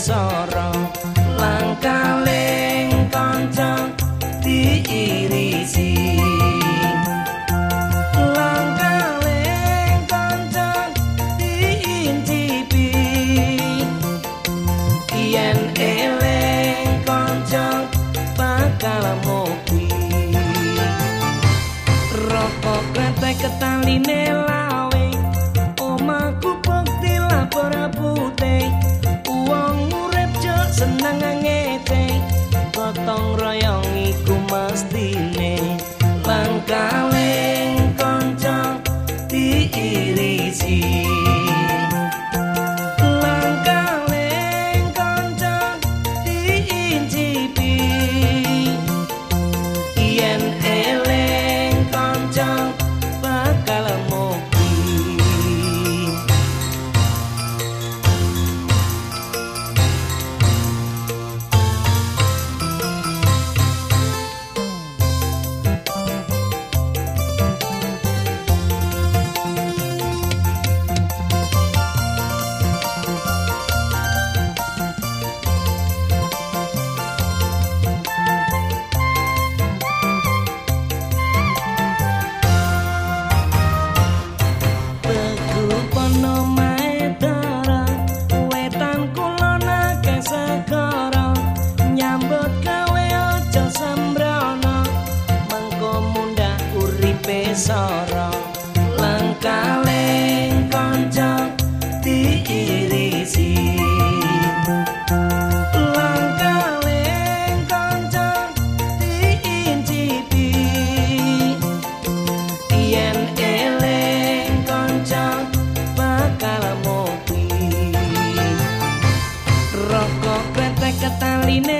soro langkaling kanca diirisi. Langkaling kanca diintipi. Yen eling kanca bakal mobi rokok kretek ketaline lawa Be irisi marinero.